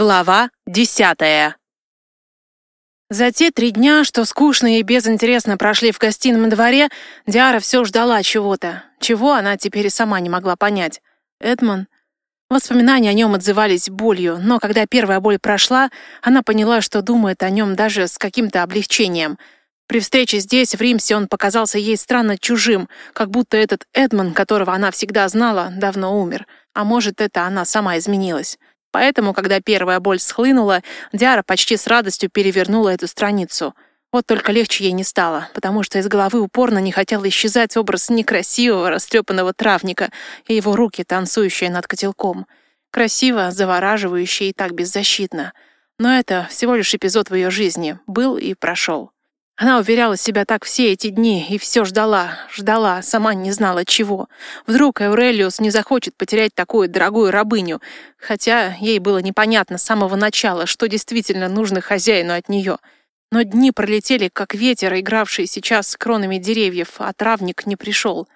Глава десятая. За те три дня, что скучно и безинтересно прошли в гостином дворе, Диара все ждала чего-то. Чего она теперь и сама не могла понять. Эдмон? Воспоминания о нем отзывались болью, но когда первая боль прошла, она поняла, что думает о нем даже с каким-то облегчением. При встрече здесь, в Римсе, он показался ей странно чужим, как будто этот Эдмон, которого она всегда знала, давно умер. А может, это она сама изменилась. Поэтому, когда первая боль схлынула, Диара почти с радостью перевернула эту страницу. Вот только легче ей не стало, потому что из головы упорно не хотел исчезать образ некрасивого, растрепанного травника и его руки, танцующие над котелком. Красиво, завораживающе и так беззащитно. Но это всего лишь эпизод в ее жизни. Был и прошел. Она уверяла себя так все эти дни и все ждала, ждала, сама не знала чего. Вдруг Эурелиус не захочет потерять такую дорогую рабыню, хотя ей было непонятно с самого начала, что действительно нужно хозяину от нее. Но дни пролетели, как ветер, игравший сейчас с кронами деревьев, а травник не пришел.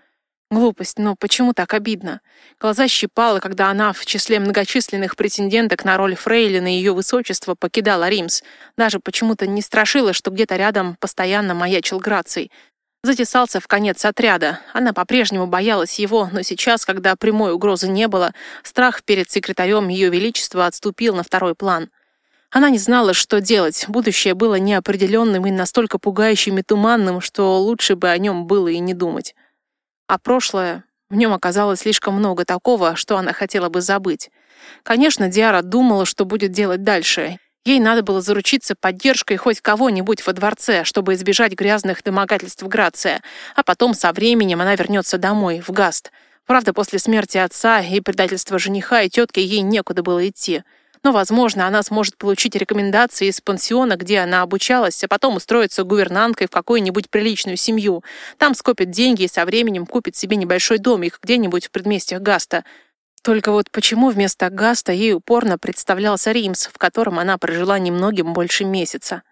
Глупость, но почему так обидно? Глаза щипало, когда она в числе многочисленных претенденток на роль фрейлины ее высочества покидала Римс. Даже почему-то не страшило, что где-то рядом постоянно маячил Граций. Затесался в конец отряда. Она по-прежнему боялась его, но сейчас, когда прямой угрозы не было, страх перед секретарем Ее Величества отступил на второй план. Она не знала, что делать. Будущее было неопределенным и настолько пугающим и туманным, что лучше бы о нем было и не думать. А прошлое, в нем оказалось слишком много такого, что она хотела бы забыть. Конечно, Диара думала, что будет делать дальше. Ей надо было заручиться поддержкой хоть кого-нибудь во дворце, чтобы избежать грязных домогательств Грация, а потом со временем она вернется домой, в Гаст. Правда, после смерти отца и предательства жениха и тетки ей некуда было идти но, возможно, она сможет получить рекомендации из пансиона, где она обучалась, а потом устроиться гувернанткой в какую-нибудь приличную семью. Там скопит деньги и со временем купит себе небольшой домик где-нибудь в предместьях Гаста. Только вот почему вместо Гаста ей упорно представлялся Римс, в котором она прожила немногим больше месяца?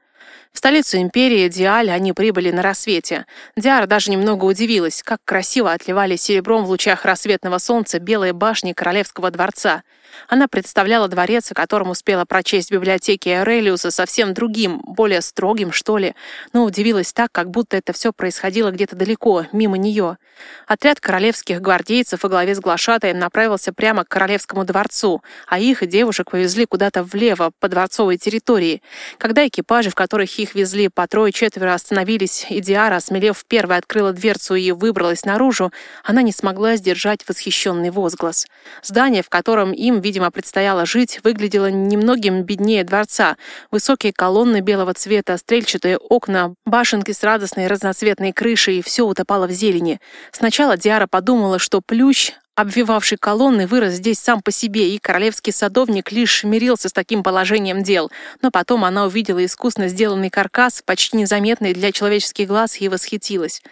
В столицу империи Диаль они прибыли на рассвете. Диара даже немного удивилась, как красиво отливали серебром в лучах рассветного солнца белые башни королевского дворца — она представляла дворец, о котором успела прочесть в библиотеке Аурелиуса, совсем другим, более строгим, что ли, но удивилась так, как будто это все происходило где-то далеко, мимо нее. Отряд королевских гвардейцев во главе с глашатаем направился прямо к королевскому дворцу, а их и девушек повезли куда-то влево, по дворцовой территории. Когда экипажи, в которых их везли по трое-четверо, остановились, и Диара, осмелев первой, открыла дверцу и выбралась наружу, она не смогла сдержать восхищенный возглас. Здание, в котором им видимо, предстояло жить, выглядело немногим беднее дворца. Высокие колонны белого цвета, стрельчатые окна, башенки с радостной разноцветной крышей, и все утопало в зелени. Сначала Диара подумала, что плющ, обвивавший колонны, вырос здесь сам по себе, и королевский садовник лишь мирился с таким положением дел. Но потом она увидела искусно сделанный каркас, почти незаметный для человеческих глаз, и восхитилась.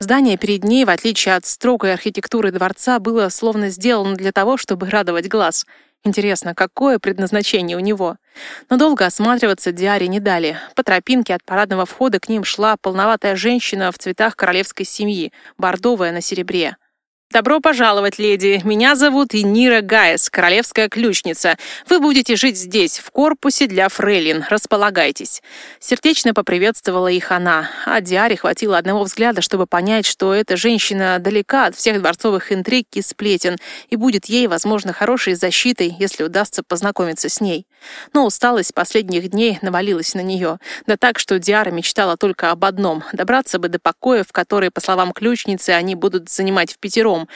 Здание перед ней, в отличие от строгой архитектуры дворца, было словно сделано для того, чтобы радовать глаз. Интересно, какое предназначение у него? Но долго осматриваться Диаре не дали. По тропинке от парадного входа к ним шла полноватая женщина в цветах королевской семьи, бордовая на серебре. «Добро пожаловать, леди. Меня зовут Инира Гайес, королевская ключница. Вы будете жить здесь, в корпусе для фрейлин. Располагайтесь». Сердечно поприветствовала их она, а Диаре хватило одного взгляда, чтобы понять, что эта женщина далека от всех дворцовых интриг и сплетен, и будет ей, возможно, хорошей защитой, если удастся познакомиться с ней. Но усталость последних дней навалилась на нее. Да так, что Диара мечтала только об одном — добраться бы до покоя, в который, по словам ключницы, они будут занимать в пятером.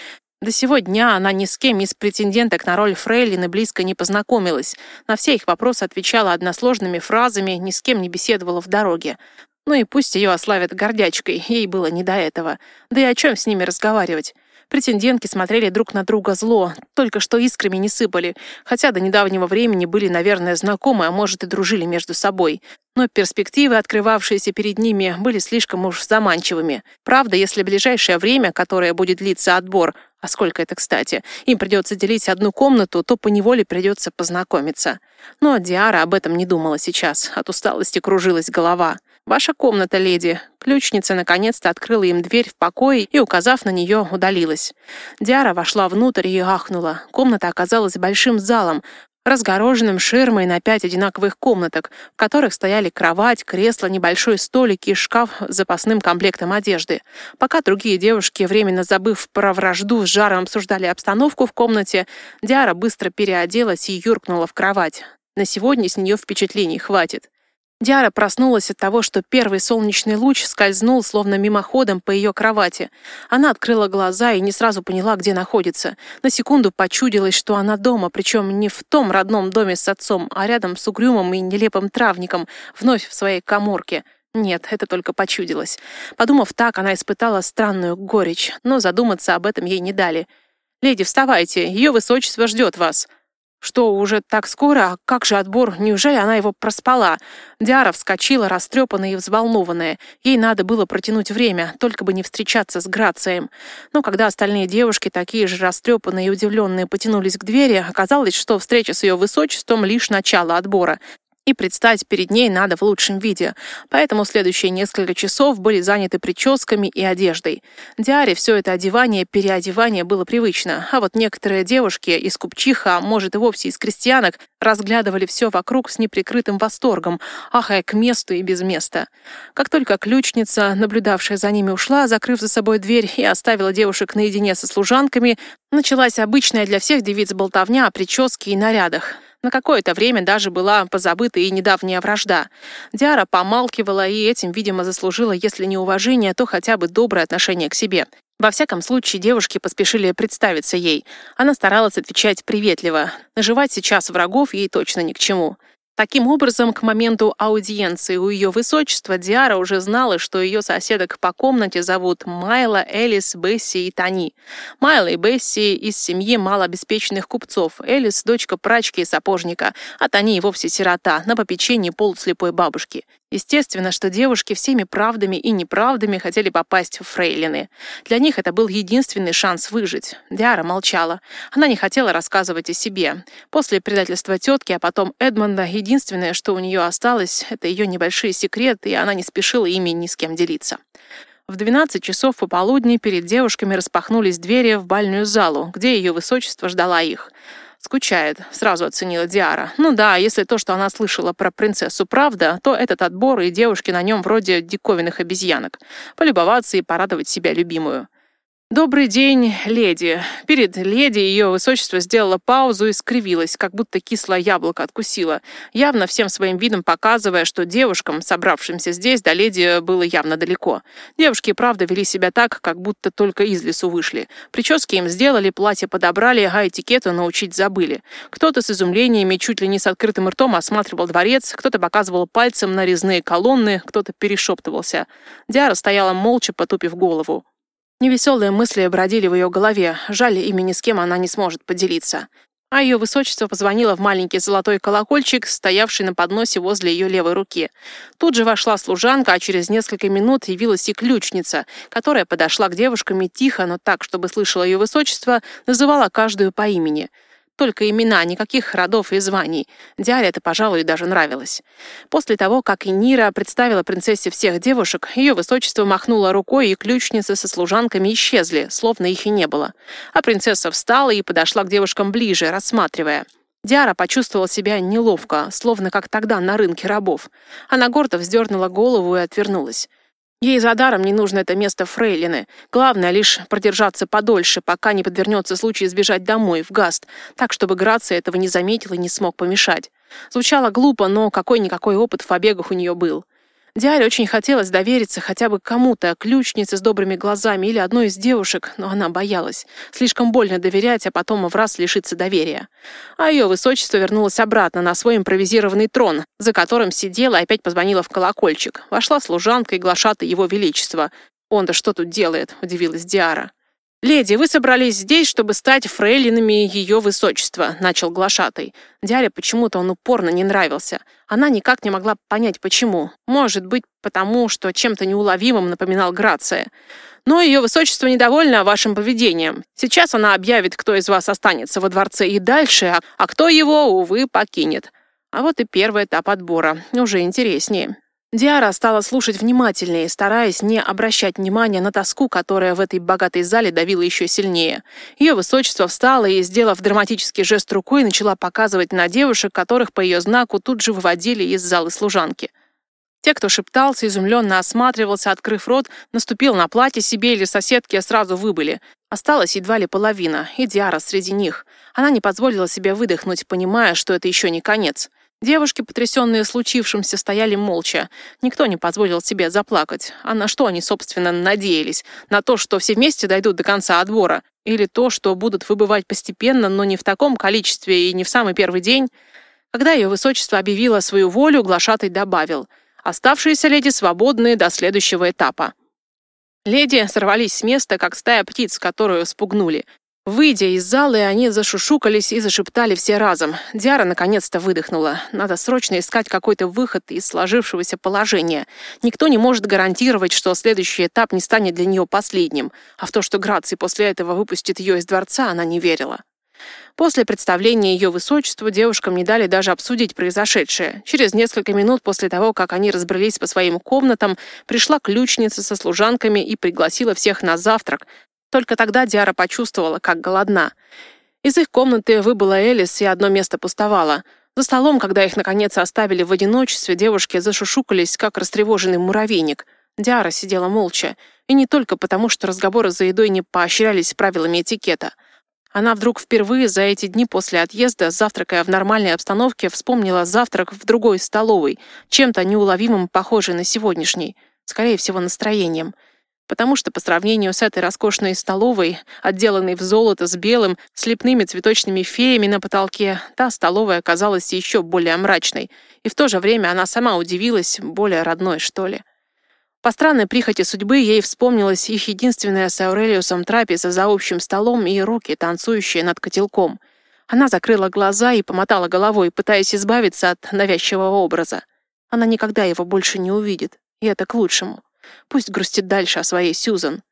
До сего дня она ни с кем из претенденток на роль фрейлины близко не познакомилась. На все их вопросы отвечала односложными фразами, ни с кем не беседовала в дороге. Ну и пусть ее ославят гордячкой, ей было не до этого. Да и о чем с ними разговаривать? Претендентки смотрели друг на друга зло, только что искрами не сыпали, хотя до недавнего времени были, наверное, знакомы, а может и дружили между собой. Но перспективы, открывавшиеся перед ними, были слишком уж заманчивыми. Правда, если ближайшее время, которое будет длиться отбор, а сколько это, кстати, им придется делить одну комнату, то поневоле придется познакомиться. Но Диара об этом не думала сейчас. От усталости кружилась голова. «Ваша комната, леди». Ключница наконец-то открыла им дверь в покое и, указав на нее, удалилась. Диара вошла внутрь и ахнула. Комната оказалась большим залом. разгороженным ширмой на пять одинаковых комнаток, в которых стояли кровать, кресло, небольшой столик и шкаф с запасным комплектом одежды. Пока другие девушки, временно забыв про вражду, с жаром обсуждали обстановку в комнате, Диара быстро переоделась и юркнула в кровать. На сегодня с нее впечатлений хватит. Диара проснулась от того, что первый солнечный луч скользнул словно мимоходом по ее кровати. Она открыла глаза и не сразу поняла, где находится. На секунду почудилось, что она дома, причем не в том родном доме с отцом, а рядом с угрюмым и нелепым травником, вновь в своей коморке. Нет, это только почудилось. Подумав так, она испытала странную горечь, но задуматься об этом ей не дали. «Леди, вставайте, ее высочество ждет вас», что, уже так скоро? А как же отбор? Неужели она его проспала? Диара вскочила, растрепанная и взволнованная. Ей надо было протянуть время, только бы не встречаться с Грацием. Но когда остальные девушки, такие же растрепанные и удивленные, потянулись к двери, оказалось, что встреча с ее высочеством лишь начало отбора и предстать перед ней надо в лучшем виде, поэтому следующие несколько часов были заняты прическами и одеждой. Диаре все это одевание, переодевание было привычно, а вот некоторые девушки из купчиха, а может и вовсе из крестьянок, разглядывали все вокруг с неприкрытым восторгом, ахая к месту и без места. Как только ключница, наблюдавшая за ними, ушла, закрыв за собой дверь и оставила девушек наедине со служанками, началась обычная для всех девиц болтовня о прическе и нарядах. На какое-то время даже была позабыта и недавняя вражда. Диара помалкивала и этим, видимо, заслужила, если не уважение, то хотя бы доброе отношение к себе. Во всяком случае, девушки поспешили представиться ей. Она старалась отвечать приветливо. Наживать сейчас врагов ей точно ни к чему. Таким образом, к моменту аудиенции у ее высочества Диара уже знала, что ее соседок по комнате зовут Майла, Элис, Бесси и Тони. Майла и Бесси из семьи малообеспеченных купцов. Элис – дочка прачки и сапожника, а Тони и вовсе сирота, на попечении полуслепой бабушки. Естественно, что девушки всеми правдами и неправдами хотели попасть в фрейлины. Для них это был единственный шанс выжить. Диара молчала. Она не хотела рассказывать о себе. После предательства тетки, а потом Эдмонда, единственное, что у нее осталось, это ее небольшие секреты, и она не спешила ими ни с кем делиться. В 12 часов пополудни перед девушками распахнулись двери в бальную залу, где ее высочество ждала их. «Скучает», — сразу оценила Диара. «Ну да, если то, что она слышала про принцессу, правда, то этот отбор и девушки на нем вроде диковинных обезьянок. Полюбоваться и порадовать себя любимую». «Добрый день, леди». Перед леди ее высочество сделала паузу и скривилась, как будто кислое яблоко откусила, явно всем своим видом показывая, что девушкам, собравшимся здесь, до леди было явно далеко. Девушки, правда, вели себя так, как будто только из лесу вышли. Прически им сделали, платье подобрали, а этикету научить забыли. Кто-то с изумлениями, чуть ли не с открытым ртом осматривал дворец, кто-то показывал пальцем на резные колонны, кто-то перешептывался. Диара стояла молча, потупив голову. Невеселые мысли бродили в ее голове. Жаль, ими ни с кем она не сможет поделиться. А ее высочество позвонило в маленький золотой колокольчик, стоявший на подносе возле ее левой руки. Тут же вошла служанка, а через несколько минут явилась и ключница, которая подошла к девушкам и тихо, но так, чтобы слышала ее высочество, называла каждую по имени — только имена, никаких родов и званий. Диаре это, пожалуй, даже нравилось. После того, как Инира представила принцессе всех девушек, ее высочество махнуло рукой, и ключницы со служанками исчезли, словно их и не было. А принцесса встала и подошла к девушкам ближе, рассматривая. Диара почувствовала себя неловко, словно как тогда на рынке рабов. Она гордо вздернула голову и отвернулась. Ей за даром не нужно это место фрейлины. Главное лишь продержаться подольше, пока не подвернется случай сбежать домой, в Гаст, так, чтобы Грация этого не заметил и не смог помешать. Звучало глупо, но какой-никакой опыт в побегах у нее был. Диаре очень хотелось довериться хотя бы кому-то, ключнице с добрыми глазами или одной из девушек, но она боялась. Слишком больно доверять, а потом в раз лишиться доверия. А ее высочество вернулось обратно на свой импровизированный трон, за которым сидела и опять позвонила в колокольчик. Вошла служанка и глашата его величества. «Он-то что тут делает?» – удивилась Диара. «Леди, вы собрались здесь, чтобы стать фрейлинами ее высочества», — начал глашатай. Диаре почему-то он упорно не нравился. Она никак не могла понять, почему. Может быть, потому что чем-то неуловимым напоминал Грация. Но ее высочество недовольно вашим поведением. Сейчас она объявит, кто из вас останется во дворце и дальше, а кто его, увы, покинет. А вот и первый этап отбора. Уже интереснее. Диара стала слушать внимательнее, стараясь не обращать внимания на тоску, которая в этой богатой зале давила еще сильнее. Ее высочество встало и, сделав драматический жест рукой, начала показывать на девушек, которых по ее знаку тут же выводили из залы служанки. Те, кто шептался, изумленно осматривался, открыв рот, наступил на платье себе или соседки, сразу выбыли. Осталась едва ли половина, и Диара среди них. Она не позволила себе выдохнуть, понимая, что это еще не конец. Девушки, потрясенные случившимся, стояли молча. Никто не позволил себе заплакать. А на что они, собственно, надеялись? На то, что все вместе дойдут до конца отбора? Или то, что будут выбывать постепенно, но не в таком количестве и не в самый первый день? Когда ее высочество объявило свою волю, глашатый добавил. Оставшиеся леди свободны до следующего этапа. Леди сорвались с места, как стая птиц, которую спугнули. Выйдя из зала, они зашушукались и зашептали все разом. Диара наконец-то выдохнула. Надо срочно искать какой-то выход из сложившегося положения. Никто не может гарантировать, что следующий этап не станет для нее последним. А в то, что Граций после этого выпустит ее из дворца, она не верила. После представления ее высочеству девушкам не дали даже обсудить произошедшее. Через несколько минут после того, как они разбрелись по своим комнатам, пришла ключница со служанками и пригласила всех на завтрак, только тогда Диара почувствовала, как голодна. Из их комнаты выбыла Элис, и одно место пустовало. За столом, когда их наконец оставили в одиночестве, девушки зашушукались, как растревоженный муравейник. Диара сидела молча. И не только потому, что разговоры за едой не поощрялись правилами этикета. Она вдруг впервые за эти дни после отъезда, завтракая в нормальной обстановке, вспомнила завтрак в другой столовой, чем-то неуловимым похожий на сегодняшний. Скорее всего, настроением потому что по сравнению с этой роскошной столовой, отделанной в золото с белым, с лепными цветочными феями на потолке, та столовая казалась еще более мрачной, и в то же время она сама удивилась, более родной, что ли. По странной прихоти судьбы ей вспомнилась их единственная с Аурелиусом трапеза за общим столом и руки, танцующие над котелком. Она закрыла глаза и помотала головой, пытаясь избавиться от навязчивого образа. Она никогда его больше не увидит, и это к лучшему. Пусть грустит дальше о своей Сьюзан.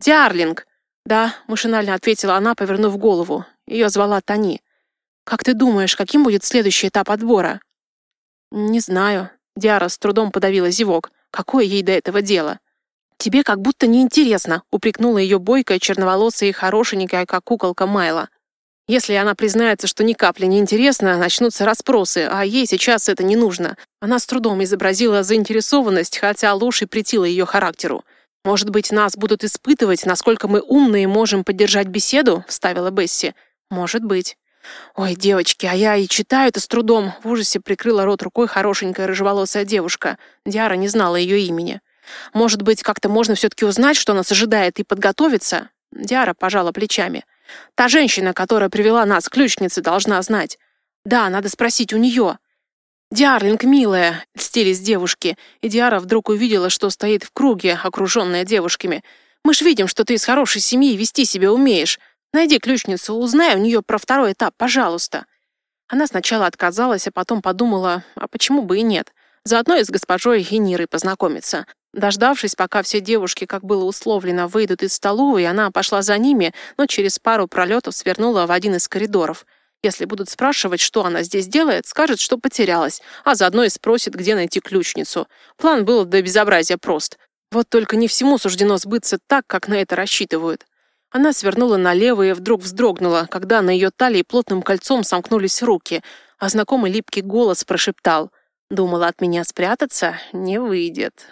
«Диарлинг!» «Да», — машинально ответила она, повернув голову. Ее звала Тони. «Как ты думаешь, каким будет следующий этап отбора?» «Не знаю». Диара с трудом подавила зевок. «Какое ей до этого дело?» «Тебе как будто неинтересно», — упрекнула ее бойкая, черноволосая и хорошенькая, как куколка Майла. Если она признается, что ни капли не интересно, начнутся расспросы, а ей сейчас это не нужно. Она с трудом изобразила заинтересованность, хотя ложь и претила ее характеру. «Может быть, нас будут испытывать, насколько мы умные можем поддержать беседу?» — вставила Бесси. «Может быть». «Ой, девочки, а я и читаю это с трудом!» В ужасе прикрыла рот рукой хорошенькая рыжеволосая девушка. Диара не знала ее имени. «Может быть, как-то можно все-таки узнать, что нас ожидает, и подготовиться?» Диара пожала плечами. Та женщина, которая привела нас к ключнице, должна знать. Да, надо спросить у нее. «Диарлинг, милая!» — льстились девушки, и Диара вдруг увидела, что стоит в круге, окруженная девушками. «Мы ж видим, что ты из хорошей семьи и вести себя умеешь. Найди ключницу, узнай у нее про второй этап, пожалуйста». Она сначала отказалась, а потом подумала, а почему бы и нет. Заодно и с госпожой Генирой познакомиться. Дождавшись, пока все девушки, как было условлено, выйдут из столовой, она пошла за ними, но через пару пролетов свернула в один из коридоров. Если будут спрашивать, что она здесь делает, скажет, что потерялась, а заодно и спросит, где найти ключницу. План был до безобразия прост. Вот только не всему суждено сбыться так, как на это рассчитывают. Она свернула налево и вдруг вздрогнула, когда на ее талии плотным кольцом сомкнулись руки, а знакомый липкий голос прошептал «Думала от меня спрятаться? Не выйдет».